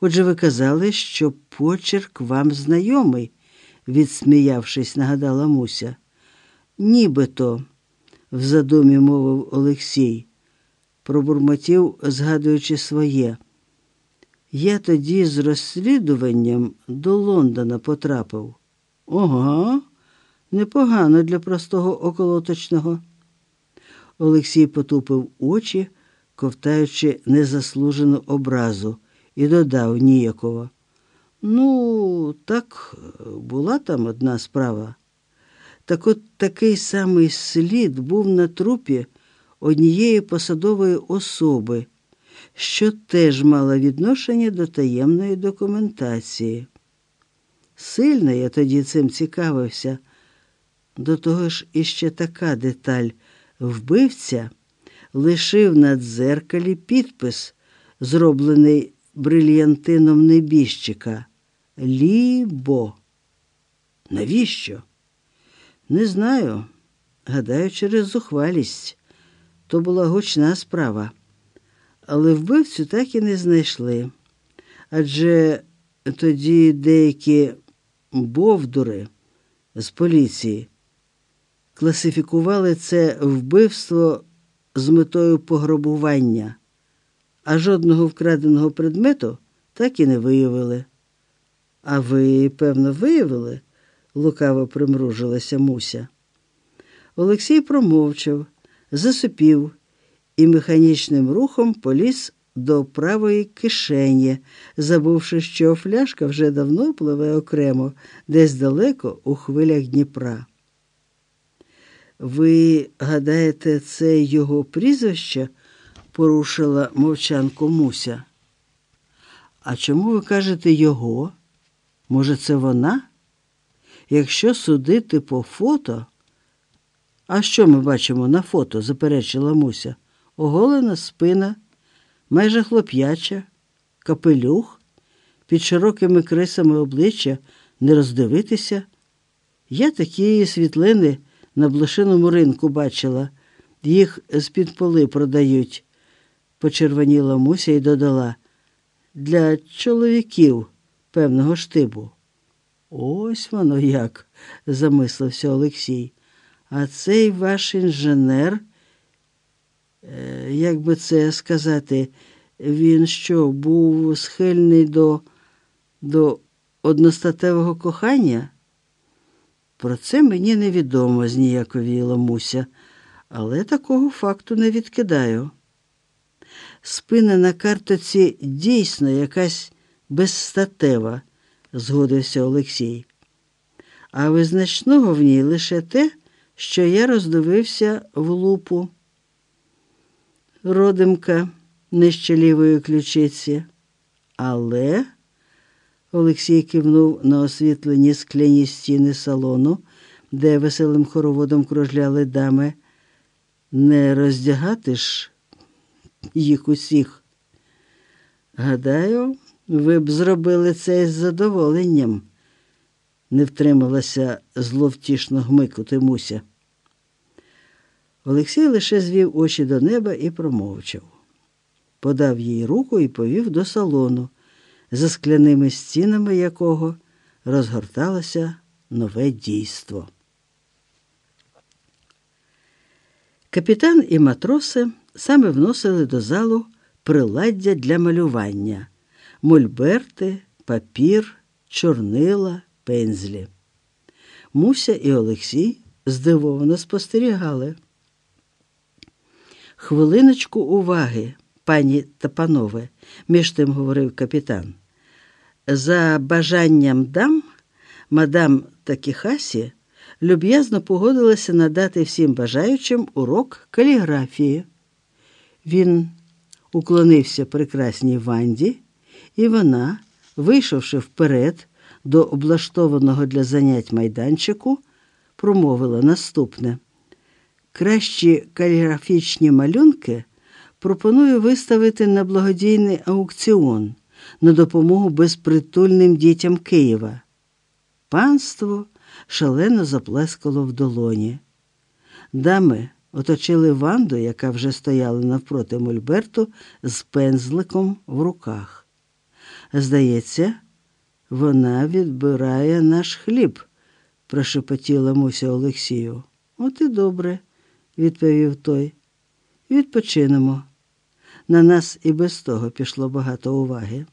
Отже, ви казали, що почерк вам знайомий, відсміявшись, нагадала Муся. Нібито, в задумі мовив Олексій, пробурмотів, згадуючи своє. Я тоді з розслідуванням до Лондона потрапив. Ага, непогано для простого околоточного. Олексій потупив очі, ковтаючи незаслужену образу, і додав ніяково. Ну, так, була там одна справа. Так от такий самий слід був на трупі однієї посадової особи, що теж мала відношення до таємної документації. Сильно я тоді цим цікавився. До того ж, іще така деталь вбивця лишив на дзеркалі підпис, зроблений брильянтином небіжчика. Лібо. Навіщо? Не знаю. Гадаю, через зухвалість. То була гучна справа. Але вбивцю так і не знайшли. Адже тоді деякі бовдури з поліції класифікували це вбивство з метою пограбування, а жодного вкраденого предмету так і не виявили. А ви, певно, виявили? лукаво примружилася Муся. Олексій промовчав, засупів і механічним рухом поліз до правої кишені, забувши, що фляжка вже давно пливе окремо, десь далеко у хвилях Дніпра. Ви гадаєте, це його прізвище? Порушила мовчанку Муся. А чому ви кажете його? Може, це вона? Якщо судити по фото, а що ми бачимо на фото? заперечила Муся. Оголена спина, майже хлоп'яча, капелюх, під широкими крисами обличчя не роздивитися. Я такі світлини на блошиному ринку бачила, їх з-під поли продають, почервоніла Муся і додала. Для чоловіків певного штибу. Ось воно як, замислився Олексій. А цей ваш інженер, е, як би це сказати, він що, був схильний до, до одностатевого кохання? Про це мені невідомо, зніяковіла Муся, але такого факту не відкидаю. Спина на картоці дійсно якась безстатева, згодився Олексій. А визначного в ній лише те, що я роздивився в лупу. Родимка нижче лівої ключиці. Але Олексій кивнув на освітлені скляні стіни салону, де веселим хороводом кружляли дами. Не роздягати ж їх усіх. Гадаю, ви б зробили це із задоволенням, не втрималася зловтішно гмикути Муся. Олексій лише звів очі до неба і промовчав. Подав їй руку і повів до салону, за скляними стінами якого розгорталося нове дійство. Капітан і матроси саме вносили до залу приладдя для малювання мольберти, папір, чорнила, пензлі. Муся і Олексій здивовано спостерігали. Хвилиночку уваги, пані та панове, між тим говорив капітан. За бажанням дам, мадам Такіхасі люб'язно погодилася надати всім бажаючим урок каліграфії. Він уклонився прекрасній Ванді, і вона, вийшовши вперед до облаштованого для занять майданчику, промовила наступне. Кращі каліграфічні малюнки пропоную виставити на благодійний аукціон на допомогу безпритульним дітям Києва. Панство шалено заплескало в долоні. Дами оточили Ванду, яка вже стояла навпроти Мольберту, з пензликом в руках. Здається, вона відбирає наш хліб, прошепотіла Муся Олексію. От і добре, відповів той. Відпочинемо. На нас і без того пішло багато уваги.